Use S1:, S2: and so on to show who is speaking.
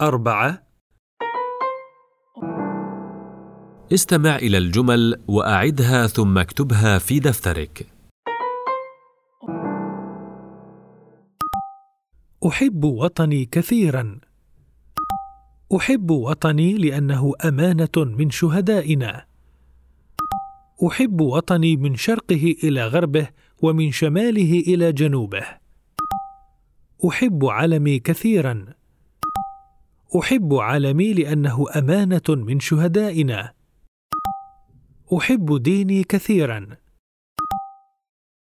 S1: أربعة.
S2: استمع إلى الجمل وأعدها ثم اكتبها في دفترك.
S3: أحب وطني كثيرا. أحب وطني لأنه أمانة من شهدائنا. أحب وطني من شرقه إلى غربه ومن شماله إلى جنوبه. أحب علمي كثيرا. أحب علمي لأنه أمانة من شهدائنا. أحب ديني كثيرا.